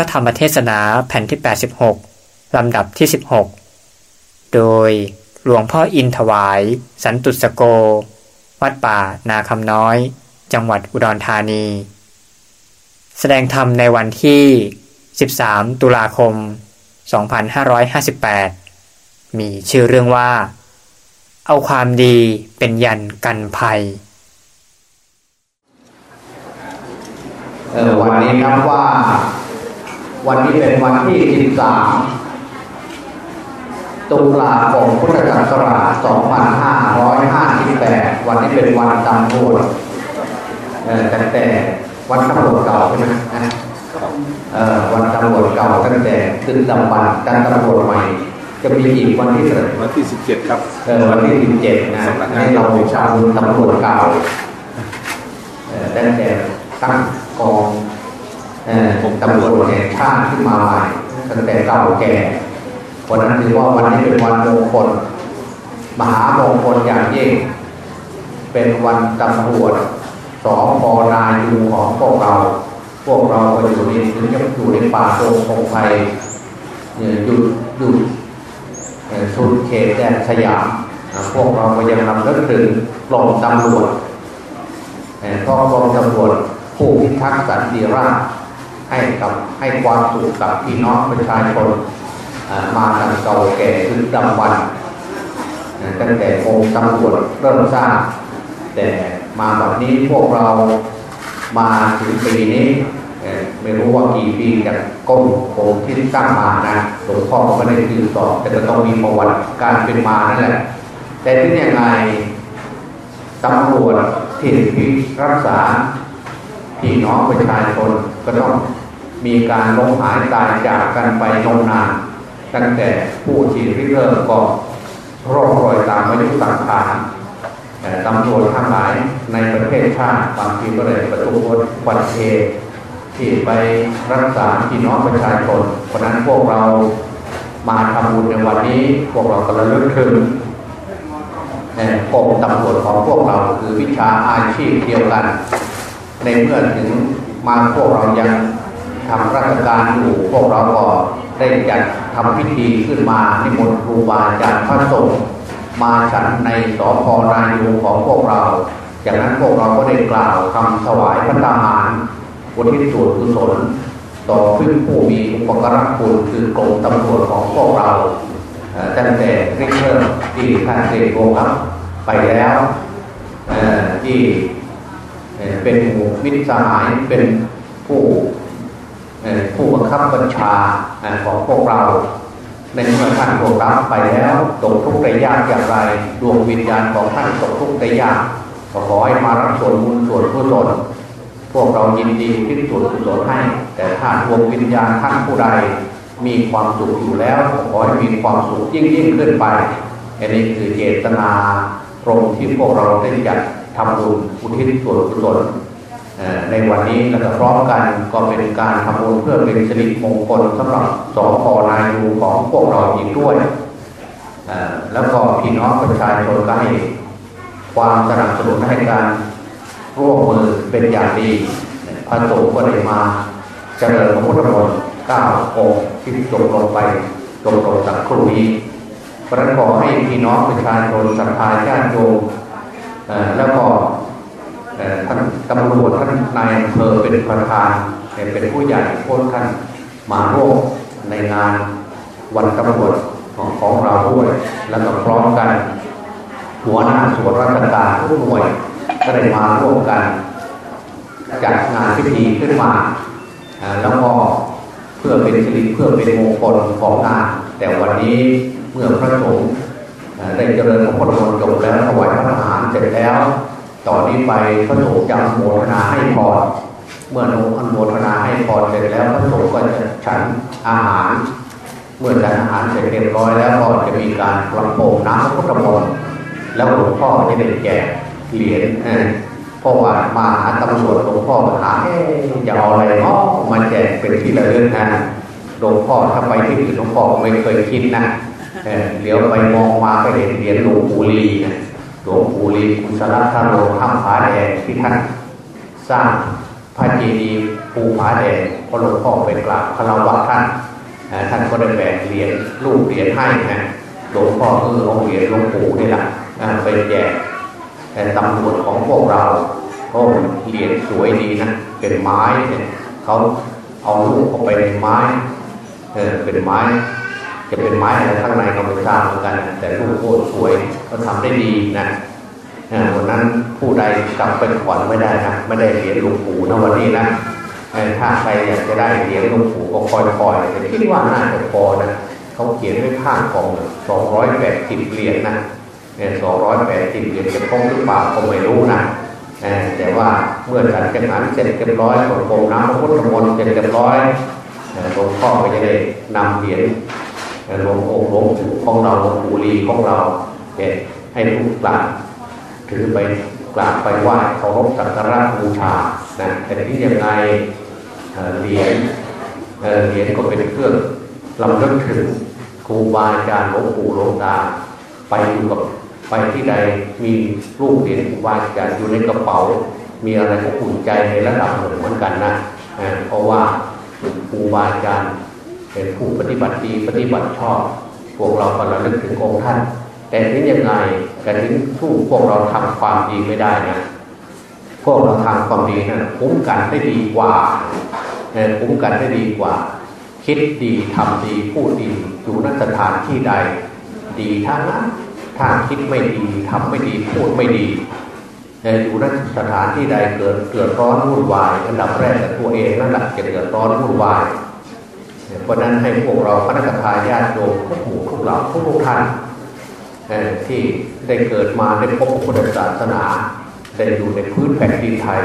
ระธรรมเทศนาแผ่นที่ 86 ลำดับที่ 16 โดยหลวงพ่ออินถวาย สันตุสโก วัดป่านาคำน้อย จังหวัดอุดรธานี แสดงธรรมในวันที่ 13 ตุลาคม 2558 มีชื่อเรื่องว่า เอาความดีเป็นยันกันภัยเออวันนี้นับว่า วันนี้เป็นวันที่ 13 ตุลาคมพุทธศักราช 2558 วันนี้เป็นวันตำรวจเออตั้งแต่วันตำรวจเก่าใช่ไหมนะเออวันตำรวจเก่าตั้งแต่ขึ้นดำบันการตำรวจใหม่ จะมีอีกวันที่เท่าไหร่วันที่ 17 ครับเออวันที่ 17 นะให้เราชาวตำรวจเก่าเออตั้งแต่ตั้งกอง เอ่อตำรวจแห่งชาติขึ้นมาใหม่ตั้งแต่เก่าแก่วันนั้นถือว่าวันนี้เป็นวันมงคลมหามงคลอย่างยิ่ง เป็นวันตำรวจสองพนายูของพวกเรา พวกเราก็อยู่ในถึงจะอยู่ในป่าโรงพงไพรเนี่ยหยุดหยุดเอ่สุดเขตแดนสยาม พวกเราก็ยังนำเรื่องถึงกรมตำรวจเอ่อก็กรมตำรวจผู้พิทักษ์สันติราษฎร์ ให้กับให้ความสุขกับพี่น้องประชาชนมาตั้งเก่าแก่ถึงดำวันตั้งแต่องค์ตำรวจเริ่มสร้างแต่มาแบบนี้พวกเรามาถึงปีนี้ไม่รู้ว่ากี่ปีจากก้มองค์ที่สร้างมานะหลวงพ่อก็ไม่ได้คือสอบแต่ก็ต้องมีประวัติการเป็นมานั่นแหละแต่ที่ยังไงตำรวจที่รักษาพี่น้องประชาชนก็ต้อง มีการล้มหายตายจากกันไปนมนาน ตั้งแต่ผู้ที่ริเริ่มก็ร่องรอยตามอายุสังขารแต่ตำรวจทั้งหลายในประเทศชาติบางทีก็เลยประสบอุบัตเหตุที่ไปรักษาพี่น้องประชาชนเพราะนั้นพวกเรามาทำบุญในวันนี้พวกเราก็ระลึกถึงกรมตำรวจของพวกเราคือวิชาอาชีพเดียวกัน ในเมื่อถึงมาพวกเรายัง ทำราชการอยู่พวกเราก็ได้จัดทำพิธีขึ้นมานิมนต์ครูบาอาจารย์พระสงฆ์มาฉันในสพนายูของพวกเรา จากนั้นพวกเราก็ได้กล่าวคำถวายพระทหารอุทิศส่วนกุศลต่อผู้ผู้มีอุปการะคุณคือกรมตำรวจของพวกเราตั้งแต่ริเริ่มที่ท่านเอกโกครับ ไปแล้วที่เป็นหมู่มิตรสหายเป็นผู้ ผู้บังคับบัญชาของพวกเราในเมื่อท่านโกรับไปแล้วตกทุกข์ได้ยากอย่างไร ดวงวิญญาณของท่านตกทุกข์ได้ยากก็ขอให้มารับส่วนบุญส่วนกุศลพวกเรายินดีที่ส่วนกุศลให้ แต่ถ้าดวงวิญญาณท่านผู้ใด มีความสุขอยู่แล้วขอให้มีความสุขยิ่งยิ่งขึ้นไปอันนี้คือเจตนาตรงที่พวกเราได้จัดทำบุญอุทิศส่วนกุศลเอ่อ ในวันนี้และก็พร้อมกันก็เป็นการทำบุญเพื่อเป็นสิริมงคลสำหรับสองพนายูของพวกเราอีกด้วย แล้วก็พี่น้องประชาชนก็ให้ความสนับสนุนให้การร่วมมือเป็นอย่างดีพระสงฆ์ก็ได้มาเจริญพระพุทธมนต์เก้าองค์ที่จบลงไปจบลงสักครู่นี้เพระฉะนั้นขอให้พี่น้องประชาชนศรัทธาญาติโยมแล้วก็ ท่านตำรวจท่านนายอำเภอเป็นประธานเป็นผู้ใหญ่พวกท่านมาร่วมในงานวันตำรวจของของเราด้วย แล้วก็พร้อมกัน หัวหน้าส่วนราชการทุกหน่วยก็ได้มาร่วมกันจัดงานพิธีขึ้นมา แล้วก็เพื่อเป็นสิริเพื่อเป็นมงคลของงาน แต่วันนี้เมื่อพระสงฆ์ได้เจริญพระพุทธมนต์จบแล้วถวายพระทหารเสร็จแล้ว ต่อนนี้ไปพระสงฆ์จะโมทนาให้พรเมื่ออนุโมทนาให้พรเสร็จแล้วพระสงฆ์ก็จะฉันอาหาร เมื่อฉันอาหารเสร็จเรียบร้อยแล้วก็จะมีการประโปงน้ำพระพุทธมนต์แล้วหลวงพ่อจะได้แจกเหรียญเอ่อเพราะว่ามาหาตำรวจหลวงพ่อมาถามเอ๊ะจะเอาอะไรเนาะมาแจกเป็นที่ระลึกนะหลวงพ่อถ้าไปที่อื่นหลวงพ่อไม่เคยคิดนะเออเดี๋ยวไปมองมาก็เห็นเหรียญหลวงปู่ลีนะ หลวงปู่ลีกุศลธาโรข้ามผาแดงที่ท่านสร้างพระเจดีย์ปูผาแดงพอหลวงพ่อไปกราบคารวะท่านท่านก็ได้แบ่งเหรียญลูกเหรียญให้นะหลวงพ่อเออเอาเหรียญหลวงปู่นี่แหละไปแจกแต่ตำรวจของพวกเราก็เหรียญสวยดีนะเป็นไม้เนี่ยเขาเอาลูกเข้าไปในไม้เป็นไม้ จะเป็นไม้อะไรข้างในก็ไม่ทราบเหมือนกัน แต่ลูกโคตรสวยก็ทำได้ดีนะวันนั้นผู้ใดกลับไปขวัญไม่ได้นะไม่ได้เหรียญหลวงปู่นะวันนี้นะถ้าใครอยากจะได้เหรียญหลวงปู่ก็คอยๆแต่คิดว่าน่าจะพอนะเขาเขียนไว้ข้างกองสองร้อยแปดสิบเหรียญนะสองร้อยแปดสิบเหรียญจะคงหรือเปล่าก็ไม่รู้นะแต่ว่าเมื่อฉันจังหันเสร็จเรียบร้อยของกรมน้ำพระพุทธมนต์เสร็จเรียบร้อยหลวงพ่อก็จะได้นำเหรียญ หลวงองค์หลวงของเราหลวงปู่ลีของเราให้ลูกหลานถือไปกราบไปไหว้เคารพสักการะบูชานะแต่ที่ยังไงเหรียญเหรียญก็เป็นเครื่องลำลึกถึงครูบาอาจารย์หลวงปู่หลวงตาไปอยู่กับไปที่ใดมีรูปเหรียญครูบาอาจารย์อยู่ในกระเป๋า มีอะไรก็อุ่นใจในระดับหนึ่งเหมือนกันนะเพราะว่าครูบาอาจารย์ เป็นผู้ปฏิบัติดีปฏิบัติชอบ พวกเราก็ระลึกถึงองค์ท่าน แต่ที่ยังไงกันถึงทู่พวกเราทำความดีไม่ได้นะพวกเราทำความดีนะั้นคุ้มกันได้ดีกว่าคุ้มกันได้ดีกว่า คิดดีทำดีพูดดีอยู่นสถานที่ใด ดีทั้งนั้นถ้าคิดไม่ดีทำไม่ดีพูดไม่ดีอยู่นสถานที่ใดเกิดเกิดร้อนวุ่นวายอันดับแรกตัวเองนั่นแหละจะเกิดร้อนวุ่นวาย เพราะนั้นให้พวกเราคณะทาญาติโยมทุกหมู่ทุกเหล่าทุกทุกท่านที่ได้เกิดมาได้พบพุทธศาสนาได้อยู่ในพื้นแผ่นดินไทย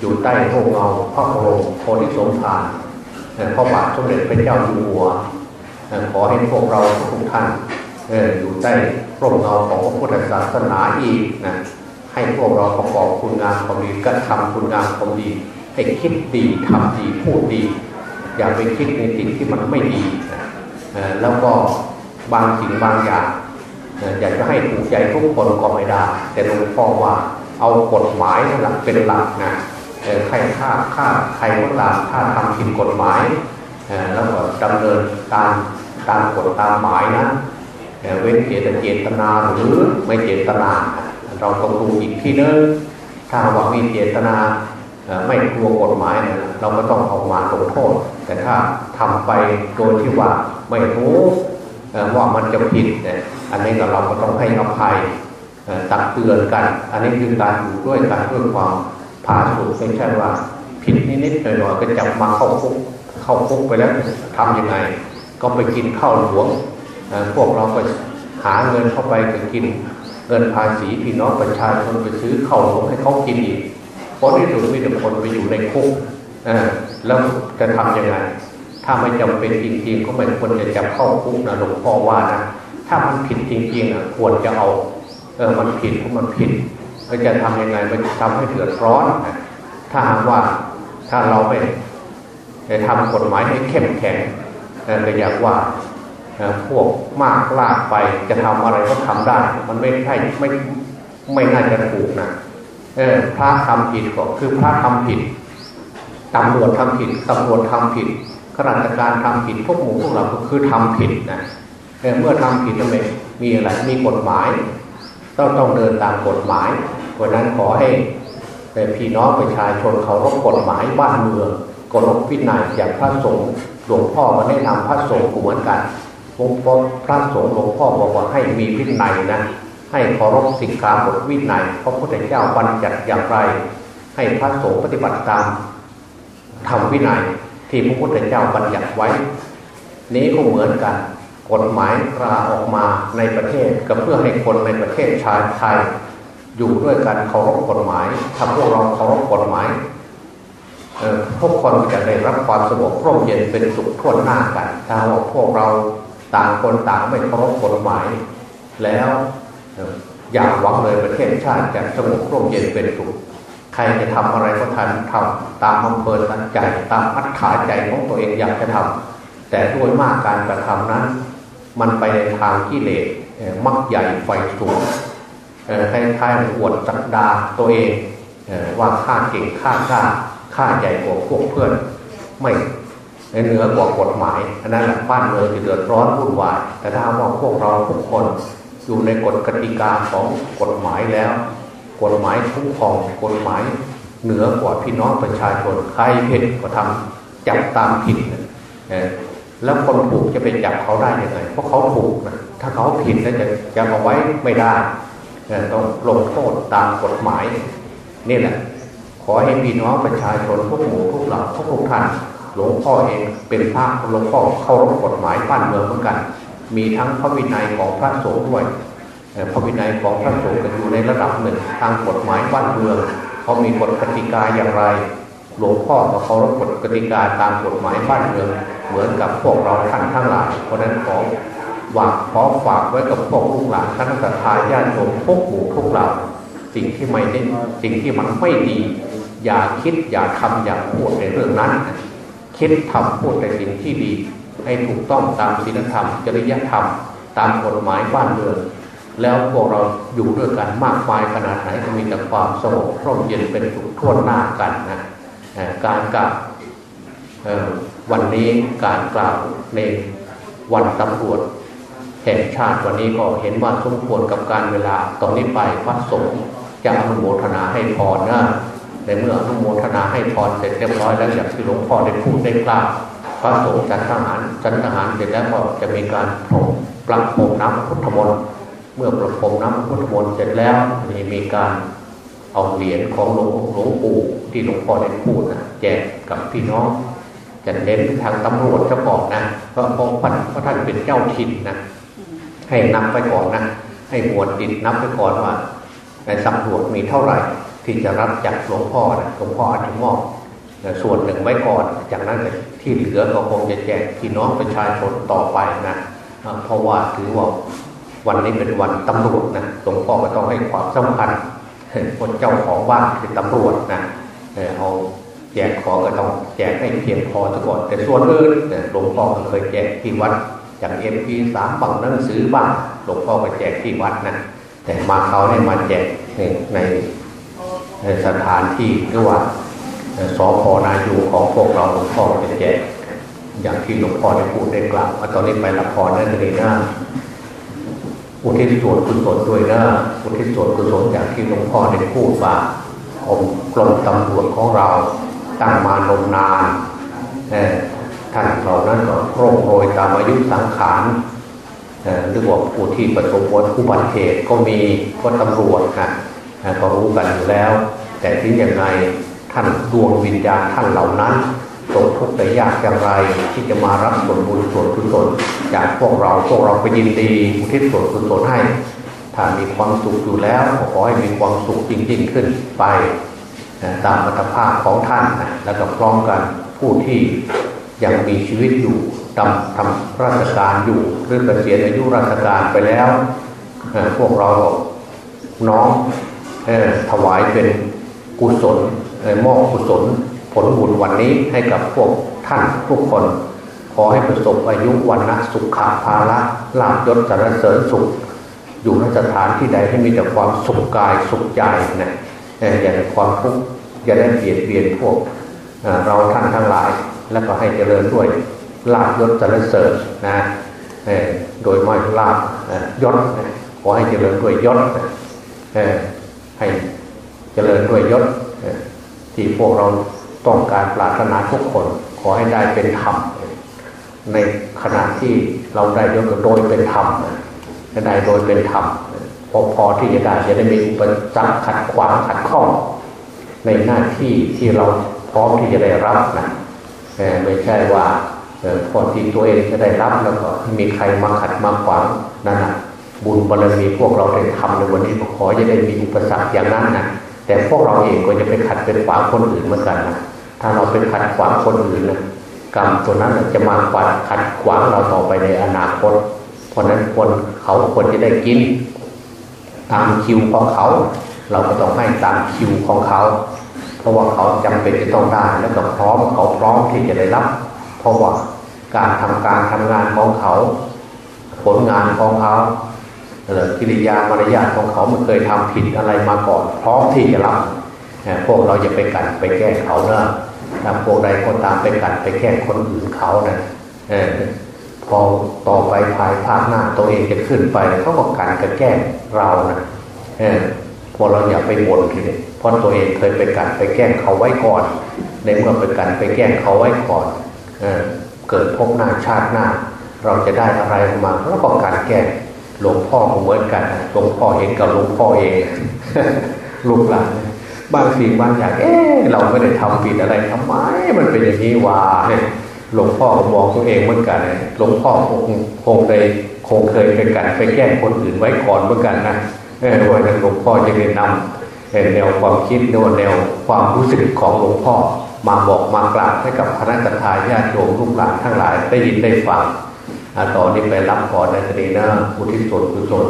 อยู่ใต้ร่มเงาพระโรสโพธิสมภารพระบาทสมเด็จพระเจ้าอยู่หัวขอให้พวกเราทุกท่านอยู่ใต้ร่มเงาของพระพุทธศาสนาอีกนะให้พวกเราประกอบคุณงามความดีกระทำคุณงามความดีให้คิดดีทำดีพูดดี อย่าไปคิดในสิ่งที่มันไม่ดีแล้วก็บางสิ่งบางอย่างอยากจะให้ถูกใจทุกคนก็ไม่ได้ แต่หลวงพ่อว่าเอากฎหมายหละเป็นหลักนะใครฆ่าฆ่าใครก็ตามถ้าทำผิดกฎหมายแล้วก็ดำเนินตามตามกฎตามหมายนะเว้นเจตเจตนาหรือไม่เจตนา เราต้องดูอีกที่นึงถ้าว่ามีเจตนา ไม่กลัวกฎหมายเราก็ต้องออกมาลงโทษ แต่ถ้าทำไปโดยที่ว่าไม่รู้ว่ามันจะผิดอันนี้เราก็ต้องให้อภัยตักเตือนกัน อันนี้คือการอยู่ด้วยกันด้วยความผาสุกไม่ใช่ว่า ผิดนิดๆหน่อยๆก็จับมาเข้าคุกเข้าคุกไปแล้วทํำยังไง ก็ไปกินข้าวหลวงพวกเราก็หาเงินเข้าไปก็กิน เงินภาษีพี่น้องประชาชนไปซื้อข้าวหลวงให้เขากินอีก พราะที่สุดมีแต่คนไปอยู่ในคุกแล้วจะทํำยังไง ถ้าไม่จำเป็นจริงๆก็ไม่ควรจะจับเข้าคุกนะหลวงพ่อว่านะถ้ามันผิดจริงๆอะควรจะเอาเออมันผิดเพราะมันผิดเราจะทํำยังไงมันทำให้เดือดร้อนถ้าหากว่าถ้าเราไม่ทำกฎหมายให้เข้มแข็งก็อยากว่าพวกมากลากไปจะทำอะไรก็ทำได้ มันไม่ใช่ไม่ไม่น่าจะถูกนะ พระทำผิดก็คือพระทำผิดตำรวจทำผิดตำรวจทำผิดข้าราชการทำผิดพวกหมู่พวกเราก็คือทำผิดนะเมื่อทำผิดทำไมมีอะไรมีกฎหมายต้องต้องเดินตามกฎหมายเพราะนั้นขอให้พี่น้องประชาชนเขารบกฎหมายบ้านเมืองกฎวินัยอย่างพระสงฆ์หลวงพ่อมาแนะนำพระสงฆ์เหมือนกันพระสงฆ์หลวงพ่อบอกว่าให้มีวินัยนะ ให้เคารพสิกขาบทวินัยพระพุทธเจ้าบัญญัติอย่างไร ให้พระสงฆ์ปฏิบัติตามทำวินัยที่พระพุทธเจ้าบัญญัติไว้ นี้ก็เหมือนกัน กฎหมายตราออกมาในประเทศก็เพื่อให้คนในประเทศชาติไทย อยู่ด้วยกันเคารพกฎหมายทำพวกเราเคารพกฎหมายทุกคนจะได้รับความสงบร่มเย็นเป็นสุขทั่วหน้ากัน ถ้าว่าพวกเราต่างคนต่างไม่เคารพกฎหมาย แล้ว อยากหวังเลยประเทศชาติจะสงบร่มเย็นเป็นสุขใครจะทำอะไรก็ทันทำตามอำเภอตันใจตามอัตขาใจของตัวเองอยากจะทำแต่ด้วยมากการกระทำนั้น มันไปในทางกิเลสมักใหญ่ไฟสูงคล้ายๆอวดจักดาตัวเองว่าข้าเก่งข้ากล้าค่าใหญ่กว่าพวกเพื่อนไม่เหนือกว่ากฎหมายอันนั้นแหละบ้านเมืองจะเดือดร้อนวุ่นวาย แต่ถ้าว่าพวกเราทุกคน อยู่ในกฎกติกาของกฎหมายแล้ว กฎหมายคุ้มครองกฎหมายเหนือกว่าพี่น้องประชาชนใครผิดก็ทำจับตามผิดแล้วคนถูกจะไปจับเขาได้ยังไงเพราะเขาถูกนะถ้าเขาผิดแล้วจะจะเอาไว้ไม่ได้ต้องลงโทษตามกฎหมายนี่แหละ ขอให้พี่น้องประชาชนทุกหมู่ทุกเหล่าทุกทุกท่านหลวงพ่อเองเป็นพระหลวงพ่อเข้ารพกฎหมายบ้านเมืองเหมือนกัน มีทั้งพระวินัยของพระสงฆ์ด้วยพระวินัยของพระสงฆ์ก็อยู่ในระดับหนึ่ง ทางกฎหมายบ้านเมืองเขามีกฎกติกาอย่างไร หลวงพ่อก็เคารพกฎกติกาตามกฎหมายบ้านเมือง เหมือนกับพวกเราท่านทั้งหลาย เพราะนั้นขอหวังขอฝากไว้กับพวกลูกหลานท่านสัตยาญาติโยมพวกหมู่พวกเรา สิ่งที่ไม่ได้สิ่งที่มันไม่ดี อย่าคิดอย่าทำอย่าพูดในเรื่องนั้น คิดทำพูดในสิ่งที่ดี ให้ถูกต้องตามศีลธรรม จริยธรรม ตามกฎหมายบ้านเมืองแล้วพวกเราอยู่ด้วยกันมากมายขนาดไหนก็มีแต่ความสงบร่มเย็นเป็นสุขทั่วหน้ากันนะการกล่าววันนี้การกล่าวในวันตำรวจแห่งชาติวันนี้ก็เห็นว่าสมควรกับการเวลาตอนนี้ไปพระสงฆ์จะอนุโมทนาให้พรนะในเมื่ออนุโมทนาให้พรเสร็จเรียบร้อยแล้วอย่างที่หลวงพ่อได้พูดได้กล่าว พระสงฆ์จันทหารจันทหารเสร็จแล้วก็จะมีการพรมปลักโมน้ำพุทธมนต์เมื่อประพรมน้ำพุทธมนต์เสร็จแล้วมีมีการเอาเหรียญของหลวงหลวงปู่ที่หลวงพ่อได้พูดนะแจกกับพี่น้องจะเน้นทางตำรวจจะบอกนะเพราะพระพระท่านเป็นเจ้าถิ่นนะให้นับไปก่อนนะให้หมวดดินนับไปก่อนว่าในตำรวจมีเท่าไหร่ ที่จะรับจากหลวงพ่อนะหลวงพ่ออาจจะมอบ ส่วนหนึ่งไว้ก่อน จากนั้นที่เหลือก็คงจะแจกพี่น้องประชาชนต่อไปนะเพราะว่าถือว่าวันนี้เป็นวันตำรวจนะหลวงพ่อก็ต้องให้ความสำคัญคนเจ้าของบ้านเป็นตำรวจนะเอาแจกของก็ต้องแจกให้เพียงพอซะก่อน แต่ส่วนอื่นหลวงพ่อเคยแจกที่วัดอย่างเอ็มพีสามบังหนังสือบ้างหลวงพ่อไปแจกที่วัดนะแต่มาเขาได้มาแจกในในสถานที่หรือว่า สพนายูของพวกเราหลวงพ่อจะแจกอย่างที่หลวงพ่อได้พูดได้กล่าวตอนนี้ไปละครนั่นเลยนะอุทิศส่วนกุศลด้วยนะอุทิศส่วนกุศลอย่างที่หลวงพ่อได้พูดว่าองกรมตำรวจของเราตั้งมานมนานท่านเหล่านั้นก็โรคโรยตามอายุสังขารหรือว่าผู้ที่ประสบอุบัติเหตุก็มีก็ตำรวจนะก็รู้กันอยู่แล้ว แต่ที่อย่างไร ท่านดวงวิญญาณท่านเหล่านั้นตกทุกข์แต่ยากอย่างไรที่จะมารับส่วนบุญส่วนกุศลจากพวกเราพวกเราไปยินดีอุทิศส่วนกุศลให้ถ้ามีความสุขอยู่แล้วขอให้มีความสุขจริงๆขึ้นไปตามอัตภาพของท่านแล้วก็พร้อมกันผู้ที่ยังมีชีวิตอยู่ทำทำราชการอยู่หรือเกษียณอายุราชการไปแล้ว พวกเราน้องถวายเป็นกุศล มอบกุศลผลบุญวันนี้ให้กับพวกท่านทุกคน ขอให้ประสบอายุวันนะสุขภาละลาบยศสรรเสริญสุข อยู่ในสถานที่ใดให้มีแต่ความสุขกายสุขใจนะอย่าได้ความทุกข์อย่าได้เบียดเบียนพวกเราท่านทั้งหลาย แล้วก็ให้เจริญด้วยลาบยศสรรเสริญนะโดยไม่ลาบยศขอให้เจริญด้วยยศให้เจริญด้วยยศ ที่พวกเราต้องการปรารถนาทุกคน ขอให้ได้เป็นธรรมในขณะที่เราได้ยศโดยเป็นธรรมได้โดยเป็นธรรมพอพอที่จะได้จะได้มีอุปสรรคขัดขวางขัดข้อง ในหน้าที่ที่เราพร้อมที่จะได้รับนะไม่ใช่ว่าพอที่ตัวเองจะได้รับแล้วก็มีใครมาขัดมาขวางนั่นนะบุญบารมีพวกเราได้ทำในวันนี้ขอจะได้มีอุปสรรคอย่างนั้นนะ แต่พวกเราเองก็จะไปขัดเป็นขวางคนอื่นเหมือนกันนะถ้าเราเป็นขัดขวางคนอื่นนะกรรมตัวนั้นจะมาขวางขัดขวางเราต่อไปในอนาคต เพราะนั้นคนเขาควรจะได้กิน ตามคิวของเขา เราก็ต้องให้ตามคิวของเขา เพราะว่าเขาจำเป็นจะต้องได้แล้วก็พร้อมเขาพร้อมที่จะได้รับ เพราะว่าการทำการทำงานของเขา ผลงานของเขา กิริยามารยาทของเขาไม่เคยทำผิดอะไรมาก่อน พร้อมที่จะรับพวกเราอย่าไปกันไปแก้เขานะถ้าพวกใดก็ตามไปกันไปแก้คนอื่นเขานะพอต่อไปภายภาคหน้าตัวเองจะขึ้นไปเขาก็กันกันแก้เรานะพวกเราอย่าไปบ่นทีเดียเพราะตัวเองเคยไปกันไปแก้เขาไว้ก่อน ในเมื่อไปกันไปแก้เขาไว้ก่อนเเกิดพบหน้าชาติหน้า เราจะได้อะไรมาแล้วก็การแก้ หลวงพ่อเหมือนกัน หลวงพ่อเห็นกับหลวงพ่อเองลูกหลานบางสิ่งบางอย่าง เอ๊เราไม่ได้ทำผิดอะไรทำไม มันเป็นอย่างนี้วะหลวงพ่อมองตัวเองเหมือนกันหลวงพ่อคงคงได้คงเคยไปกันไปแก้คนอื่นไว้ก่อนเหมือนกันนะเออวันนั้นหลวงพ่อจะได้นำแนวความคิดแนวแนวความรู้สึกของหลวงพ่อ มาบอกมากล่าวให้กับคณะทาญาติโยมลูกหลานทั้งหลายได้ยินได้ฟัง อาต่อนนี้ไปรับพรในสเสน่ห์นะอุทิศส่วนกุศล